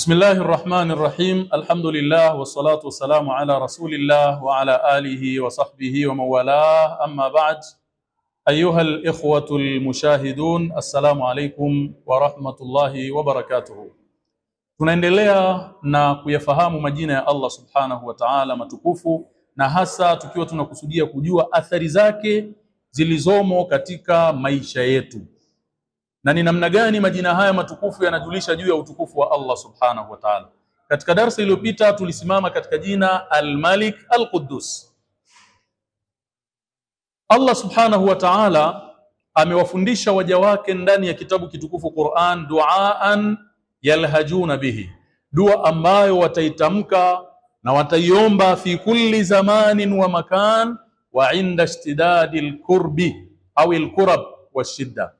Bismillahir Rahmanir Rahim. Alhamdulillah wassalatu wassalamu ala Rasulillah wa ala alihi wa sahbihi wa mawalah. Amma ba'd. Ayuha al-ikhwatu al-mushahidun, assalamu alaykum wa. Tunaendelea na kuyafahamu majina ya Allah Subhanahu wa Ta'ala matukufu na hasa tukiwa tunakusudia kujua athari zake zilizomo katika maisha yetu na ni namna gani majina haya matukufu yanajulisha juu ya utukufu wa Allah Subhanahu wa Ta'ala. Katika darsa iliyopita tulisimama katika jina Al-Malik Al-Quddus. Allah Subhanahu wa Ta'ala amewafundisha waja wake ndani ya kitabu kitukufu Qur'an duaan yalhajuna bihi, dua ambayo wataitamka na wataiomba fi kulli zamanin wa makan wa inda ishtidadi lkurbi au lkurab washidda.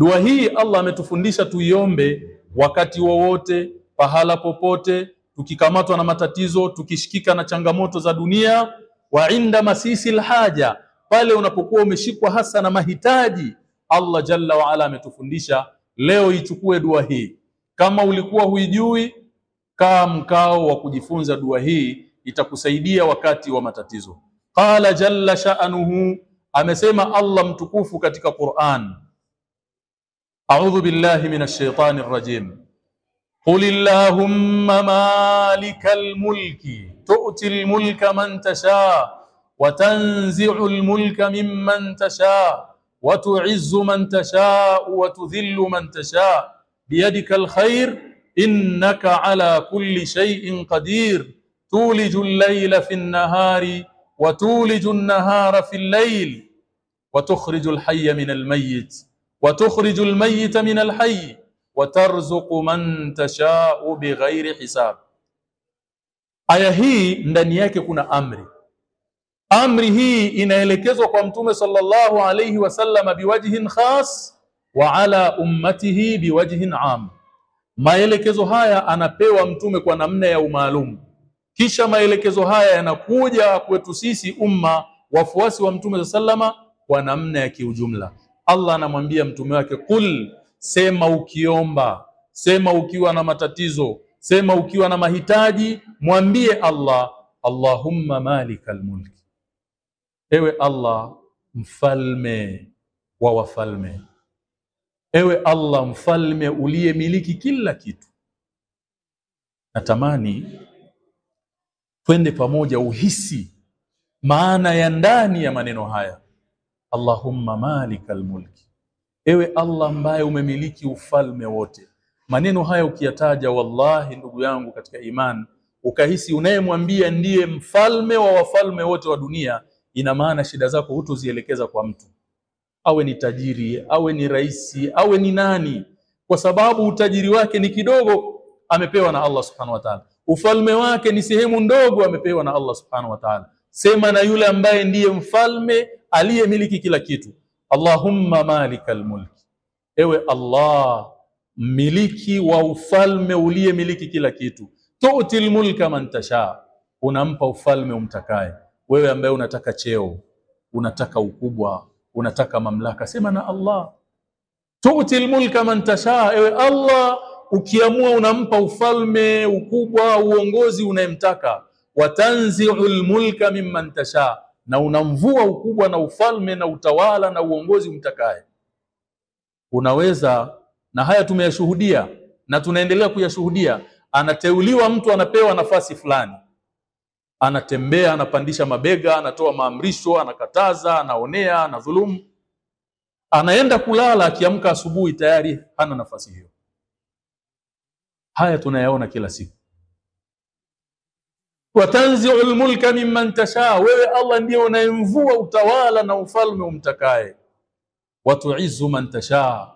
Dua hii Allah ametufundisha tuiombe wakati wowote, pahala popote, tukikamatwa na matatizo, tukishikika na changamoto za dunia, wa inda masisi lhaja, pale unapokuwa umeshikwa hasa na mahitaji. Allah jalla wa ala ametufundisha leo ichukue dua hii. Kama ulikuwa huijui, kaa mkao wa kujifunza dua hii, itakusaidia wakati wa matatizo. Qala jalla sha'nuhu, amesema Allah mtukufu katika Qur'an أعوذ بالله من الشيطان الرجيم. قل اللهم مالك الملك تؤتي الملك من تشاء وتنزع الملك ممن تشاء وتعز من تشاء وتذل من تشاء. بيدك الخير إنك على كل شيء قدير. تولج الليل في النهار وتولج النهار في الليل وتخرج الحي من الميت. وتخرج الميت من الحي وترزق من تشاء بغير hisab. Aya hii ndani yake kuna amri. Amri hii inaelekezwa kwa Mtume sallallahu alayhi wasallam biwajhin khas wa ala ummatihi biwajhin am. Maelekezo haya anapewa Mtume kwa namna ya umaalum, kisha maelekezo haya yanakuja kwetu sisi umma wafuasi wa Mtume sallama kwa namna ya kiujumla. Allah anamwambia mtume wake, qul, sema ukiomba, sema ukiwa na matatizo, sema ukiwa na mahitaji, mwambie Allah, Allahumma malikal mulki, ewe Allah mfalme wa wafalme, ewe Allah mfalme uliyemiliki kila kitu. Natamani twende pamoja uhisi maana ya ndani ya maneno haya Allahumma malikal mulki, ewe Allah ambaye umemiliki ufalme wote. Maneno haya ukiyataja, wallahi ndugu yangu katika iman, ukahisi unayemwambia ndiye mfalme wa wafalme wote wa dunia, ina maana shida zako hutozielekeza kwa mtu, awe ni tajiri, awe ni raisi, awe ni nani, kwa sababu utajiri wake ni kidogo, amepewa na Allah subhanahu wa ta'ala. Ufalme wake ni sehemu ndogo, amepewa na Allah subhanahu wa ta'ala. Sema na yule ambaye ndiye mfalme aliyemiliki kila kitu. Allahumma malikal mulki, ewe Allah mmiliki wa ufalme uliyemiliki kila kitu. Tu'til mulka man tasha, unampa ufalme umtakaye. Wewe ambaye unataka cheo, unataka ukubwa, unataka mamlaka, sema na Allah. Tu'til mulka man tasha, ewe Allah ukiamua unampa ufalme, ukubwa, uongozi unayemtaka. Watanzi'u lmulka mimman tasha na unamvua ukubwa na ufalme na utawala na uongozi umtakaye. Unaweza, na haya tumeyashuhudia na tunaendelea kuyashuhudia. Anateuliwa mtu, anapewa nafasi fulani, anatembea, anapandisha mabega, anatoa maamrisho, anakataza, anaonea, anadhulumu, anaenda kulala, akiamka asubuhi tayari hana nafasi hiyo. Haya tunayaona kila siku watanziu lmulka mimman tasha, wewe Allah ndiye unayemvua utawala na ufalme umtakaye. Watuizu man tasha,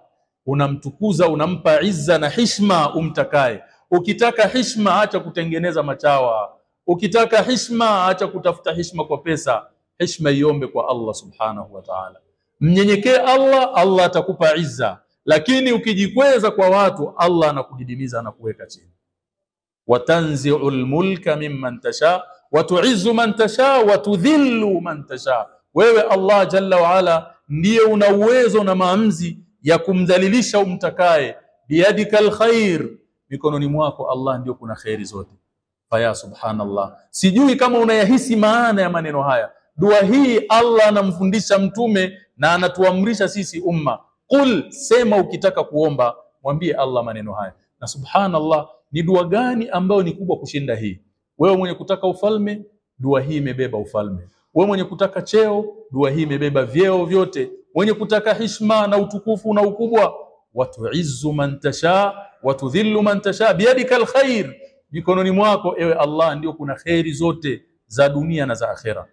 unamtukuza unampa izza na hishma umtakaye. Ukitaka hishma, acha kutengeneza machawa. Ukitaka hishma, acha kutafuta hishma kwa pesa. Hishma iombe kwa Allah subhanahu wa ta'ala. Mnyenyekee Allah, Allah atakupa izza, lakini ukijikweza kwa watu, Allah anakudidimiza, anakuweka chini watanziu lmulka mimman tasha watuizu man tasha watudhillu man tasha. Wewe Allah jalla waala ndiye una uwezo na maamuzi ya kumdhalilisha umtakaye. Biyadika alkhair, mikononi mwako Allah ndio kuna kheri zote. Faya subhanallah, sijui kama unayahisi maana ya maneno haya. Dua hii Allah anamfundisha mtume na anatuamrisha sisi umma, qul, sema ukitaka kuomba, mwambie Allah maneno haya. Na subhanallah, ni dua gani ambayo ni kubwa kushinda hii? Wewe mwenye kutaka ufalme, dua hii imebeba ufalme. Wewe mwenye kutaka cheo, dua hii imebeba vyeo vyote. Mwenye kutaka hishma na utukufu na ukubwa, watuizzu man tasha watudhillu man tasha biyadika alkhair, mikononi mwako ewe Allah ndio kuna kheri zote za dunia na za akhera.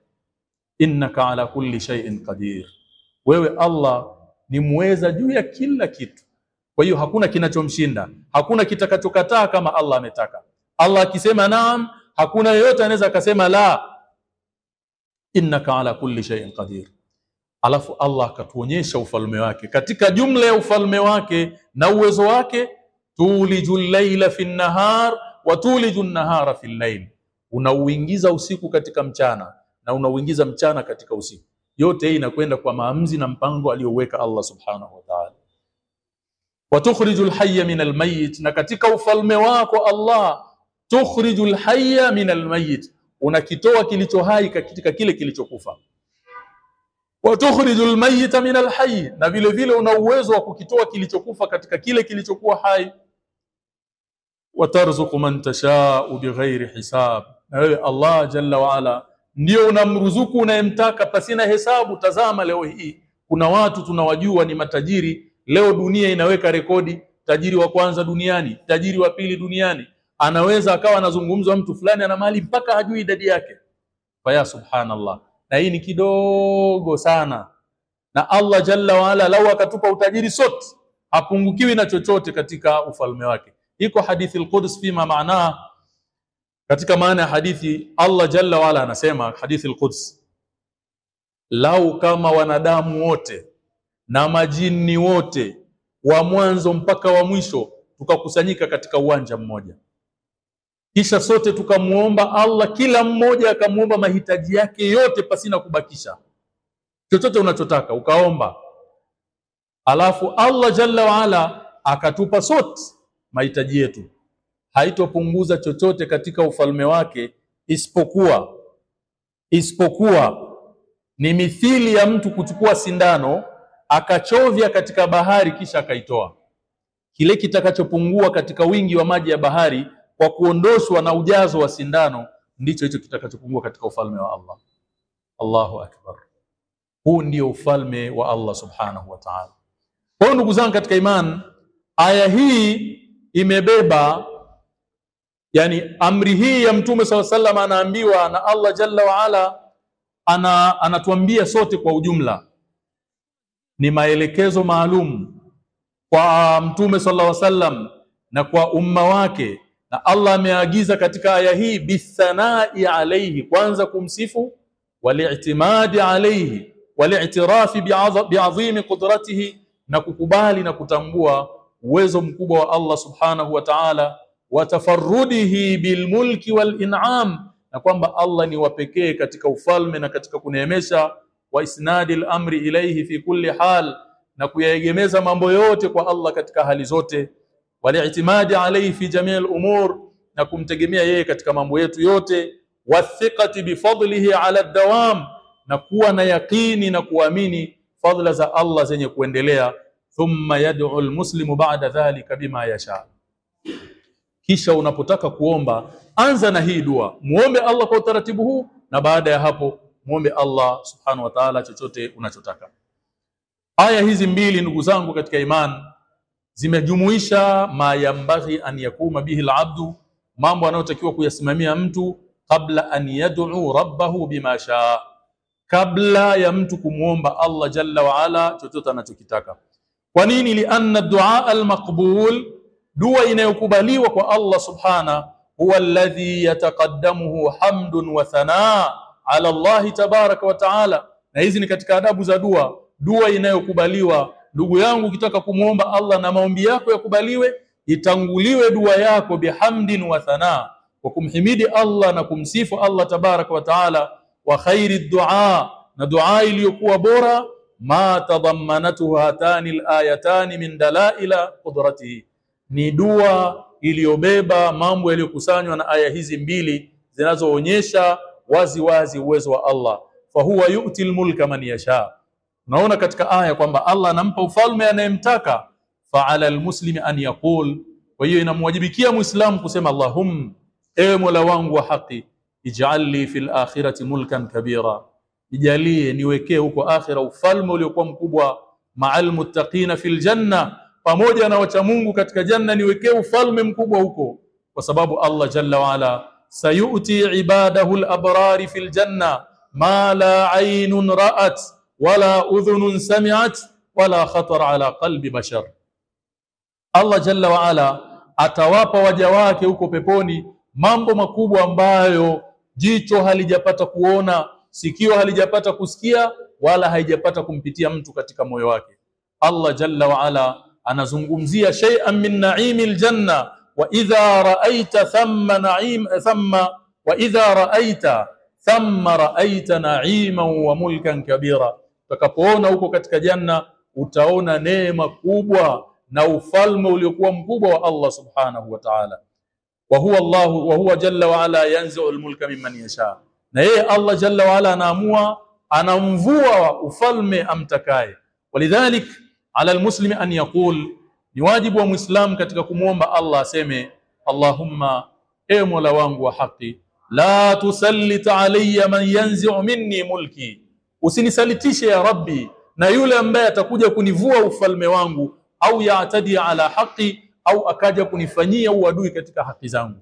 Innaka ala kulli shay'in qadir, wewe Allah ni muweza juu ya kila kitu. Kwa hiyo hakuna kinachomshinda, hakuna kitakachokataa kama Allah ametaka. Allah akisema naam, hakuna yeyote anaweza akasema la. Innaka ala kulli shay'in qadir. Alafu Allah akatuonyesha ufalme wake katika jumla ya ufalme wake na uwezo wake, tuliju llaila fi nahar wa tuliju nahara fi llail, unauingiza usiku katika mchana na unauingiza mchana katika usiku. Yote hii inakwenda kwa maamuzi na mpango aliyoweka Allah subhanahu wa ta'ala. Wa lhaya min almayit, na katika ufalme wako Allah tukhriju lhaya min almayit, unakitoa kilicho hai katika kile kilichokufa. wa lmayita min alhayi, na vile vile una uwezo wa kukitoa kilichokufa katika kile kilichokuwa hai. Wa tarzuqu man tashau bighairi hisab, na wewe Allah jalla waala ndio unamruzuku unayemtaka pasina hesabu. Tazama leo hii kuna watu tunawajua ni matajiri, leo dunia inaweka rekodi, tajiri wa kwanza duniani, tajiri wa pili duniani, anaweza akawa anazungumzwa mtu fulani ana mali mpaka hajui idadi yake. Faya subhanallah. Na hii ni kidogo sana, na Allah jalla waala lau akatupa utajiri sote hapungukiwi na chochote katika ufalme wake. Iko hadithi al-Quds fima maana, katika maana ya hadithi Allah jalla waala anasema, hadithi al-Quds, lau kama wanadamu wote na majini wote wa mwanzo mpaka wa mwisho tukakusanyika katika uwanja mmoja. Kisha sote tukamwomba Allah, kila mmoja akamwomba mahitaji yake yote pasina kubakisha. Chochote unachotaka ukaomba, alafu Allah jalla waala akatupa sote mahitaji yetu, haitopunguza chochote katika ufalme wake isipokuwa isipokuwa ni mithili ya mtu kuchukua sindano akachovya katika bahari kisha akaitoa. Kile kitakachopungua katika wingi wa maji ya bahari kwa kuondoshwa na ujazo wa sindano ndicho hicho kitakachopungua katika ufalme wa Allah. Allahu akbar! Huu ndio ufalme wa Allah subhanahu wa ta'ala. Kwa hiyo ndugu zangu katika iman, aya hii imebeba yani, amri hii ya Mtume swalla sallam anaambiwa na Allah jalla waala, ana anatuambia sote kwa ujumla, ni maelekezo maalum kwa Mtume sallallahu alaihi wasallam na kwa umma wake. Na Allah ameagiza katika aya hii bithanai alaihi, kwanza kumsifu, wali'timadi alaihi, wali'tirafi biadhimi qudratihi, na kukubali na kutambua uwezo mkubwa wa Allah subhanahu wa ta'ala, wa tafarrudihi bilmulki walin'am, na kwamba Allah ni wapekee katika ufalme na katika kuneemesha, wa isnadi al-amri ilayhi fi kulli hal, na kuyaegemeza mambo yote kwa Allah katika hali zote wali'timadi alayhi fi jamii al-umur, na kumtegemea yeye katika mambo yetu yote. Wathiqati bifadlihi ala dawam, na kuwa na yaqini na kuamini fadla za Allah zenye kuendelea. Thumma yad'u al-muslimu ba'da dhalika bima yasha, kisha unapotaka kuomba anza na hii dua, muombe Allah kwa utaratibu huu, na baada ya hapo muombe Allah subhanahu wa ta'ala chochote unachotaka. Aya hizi mbili ndugu zangu katika imani zimejumuisha mayambaghi an yakuma bihi alabdu, mambo anayotakiwa kuyasimamia mtu kabla an yad'u rabbahu bima shaa, kabla ya mtu kumwomba Allah jalla wa ala chochote anachokitaka. Kwa nini? Lianna dua almaqbul, dua inayokubaliwa kwa Allah subhana huwa alladhi yataqaddamuhu hamdun wa thanaa ala Allah tabaraka wa taala. Na hizi ni katika adabu za dua. Dua inayokubaliwa Ndugu yangu, ukitaka kumwomba Allah na maombi yako yakubaliwe, itanguliwe dua yako bihamdin wa thana, kwa kumhimidi Allah na kumsifu Allah tabaraka wa taala. Wa khairi dua, na dua iliyokuwa bora, ma tadhammanatuhu hatani alayatani min dalaila qudratihi, ni dua iliyobeba mambo yaliyokusanywa na aya hizi mbili zinazoonyesha wazi wazi uwezo wa Allah. Fahuwa yu'ti almulka man yasha. Unaona katika aya kwamba Allah anampa ufalme anayemtaka. Fa'ala almuslimi an yaqul. Kwa hiyo inamwajibikia muislamu kusema Allahum ewe Mola wangu wa haki ij'alli fil akhirati mulkan kabira. Ijalie niwekee huko akhira ufalme uliokuwa mkubwa. Ma'al muttaqina fil janna. Pamoja na wacha Mungu katika janna niwekee ufalme mkubwa huko. Kwa sababu Allah jalla wa sayuti ibadahu al-abrari fil janna ma la aynun ra'at wala udhunun sami'at wala khatar ala qalbi bashar Allah jalla wa ala atawapa waja wake huko peponi mambo makubwa ambayo jicho halijapata kuona sikio halijapata kusikia wala haijapata kumpitia mtu katika moyo wake Allah jalla wa ala anazungumzia shay'an min na'imil janna thamma na'im thamma wa idha ra'aita thamma ra'aita na'iman wa mulkan kabira utakapoona huko katika janna utaona neema kubwa na ufalme uliokuwa mkubwa wa Allah subhanahu wa ta'ala wa huwa Allah wa huwa jalla wa ala yanzu almulka mimman yasha na yeye Allah jalla wa ala anaamua anamvua ufalme amtakaye walidhalik ala almuslimi an yaqul ni wajibu wa Muislamu katika kumwomba Allah aseme Allahumma e Mola wangu wa haki la tusallit alayya man yanzi'u minni mulki. Usinisalitishe ya rabbi na yule ambaye atakuja kunivua ufalme wangu au yaatadi ala haqi au akaja kunifanyia uadui katika haki zangu.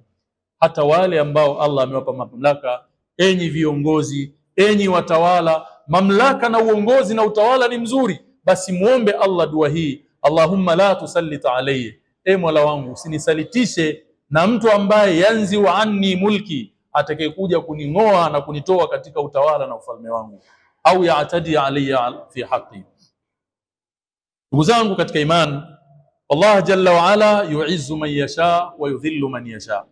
Hata wale ambao Allah amewapa mamlaka enyi viongozi enyi watawala mamlaka na uongozi na utawala ni mzuri basi muombe Allah dua hii Allahumma la tusallit alayya e Mola wangu usinisalitishe na mtu ambaye yanzi wa anni mulki atakayekuja kuning'oa na kunitoa katika utawala na ufalme wangu. Au yaatadi alayya fi haqi ndugu zangu katika imani Allah jalla wa ala yu'izzu man yasha wa yudhillu man yasha.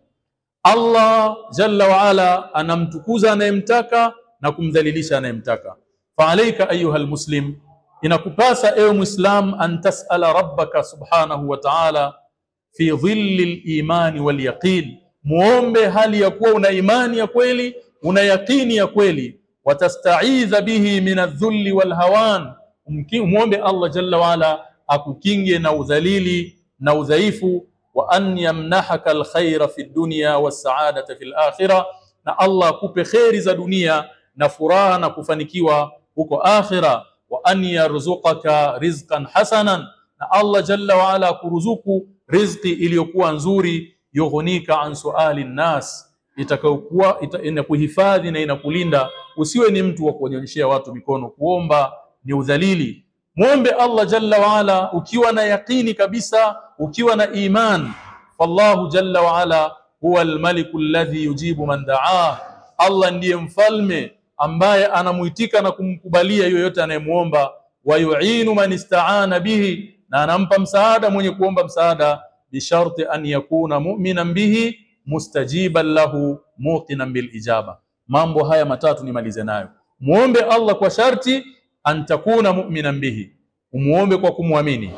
Allah jalla wa ala anamtukuza anayemtaka na kumdhalilisha anayemtaka. Fa alayka ayuha almuslim inakupasa ewe muislam an tasala rabbaka subhanahu wa ta'ala fi dhilli al-iman wal yaqin. Muombe hali ya kuwa una imani ya kweli una yaqini ya kweli. Watasta'idha bihi min adh-dhulli wal hawan. Muombe Allah jalla waala akukinge na udhalili na udhaifu. Wa an yamnahaka alkhaira fi dunya was-sa'adata fil akhirah na Allah akupe kheri za dunia na furaha na kufanikiwa huko akhira wa an yarzuqaka rizqan hasanan na Allah jalla wa ala kuruzuku rizqi iliyokuwa nzuri yughunika an suali nnas itakayokuwa ita, inakuhifadhi na inakulinda. Usiwe ni mtu wa kuonyeshea watu mikono kuomba ni udhalili. Mwombe Allah jalla wa ala ukiwa na yaqini kabisa ukiwa na iman. Fallahu jalla wa ala huwa almaliku alladhi yujibu man daa Allah ndiye mfalme ambaye anamuitika na kumkubalia yoyote anayemuomba wa yu'inu man ista'ana bihi na anampa msaada mwenye kuomba msaada bisharti an yakuna mu'minan bihi mustajiban lahu muqinan bil ijaba. Mambo haya matatu nimalize nayo. Muombe Allah kwa sharti an takuna mu'minan bihi. Umuombe kwa kumwamini.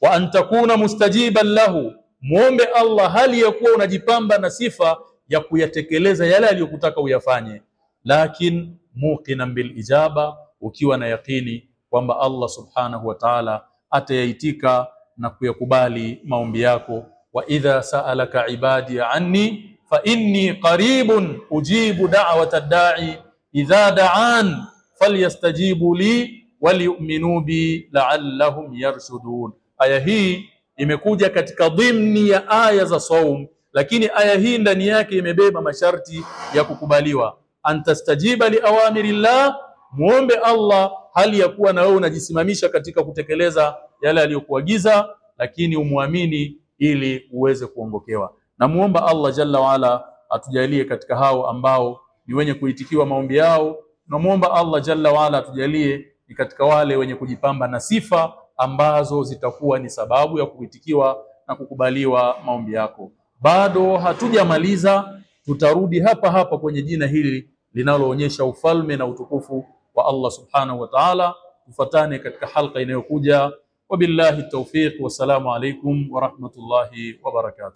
Wa an takuna mustajiban lahu. Muombe Allah hali ya kuwa unajipamba na sifa ya kuyatekeleza yale aliyokutaka uyafanye. Lakin muqinan bil ijaba ukiwa na yaqini kwamba Allah subhanahu wa ta'ala atayaitika na kuyakubali maombi yako wa idha sa'alaka ibadi anni fa inni qaribun ujibu da'wata da'i idha da'an falyastajibu li waliyu'minu bi la'allahum yarshudun aya hii imekuja katika dhimni ya aya za saum lakini aya hii ndani yake imebeba masharti ya kukubaliwa antastajiba liawamirillah muombe Allah hali ya kuwa na wewe unajisimamisha katika kutekeleza yale aliyokuagiza lakini umwamini ili uweze kuongokewa. Na muomba Allah jalla waala atujalie katika hao ambao ni wenye kuitikiwa maombi yao. Namuomba Allah jalla waala atujalie ni katika wale wenye kujipamba na sifa ambazo zitakuwa ni sababu ya kuitikiwa na kukubaliwa maombi yako. Bado hatujamaliza tutarudi hapa hapa kwenye jina hili linaloonyesha ufalme na utukufu wa Allah subhanahu wa ta'ala. Tufatane katika halqa inayokuja. Wabillahi tawfiq. Wassalamu alaikum wa rahmatullahi wa barakatuh